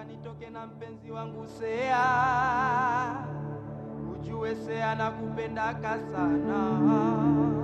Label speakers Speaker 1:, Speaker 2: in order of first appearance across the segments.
Speaker 1: kanitoke nitoke na mpenzi wangu Sea, ujue Sea nakupendaka sana.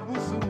Speaker 1: abuso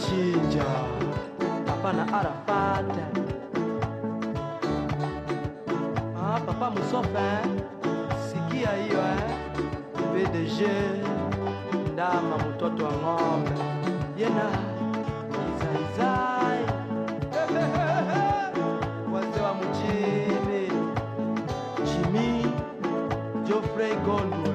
Speaker 1: Meja hapana Arafat. Ah, papa Musofe. Sikia hiyo eh? PDG ndama mtoto wa ng'ombe. Yena. Kizaizai wazee wa mjini Jimmy Geoffrey Gondo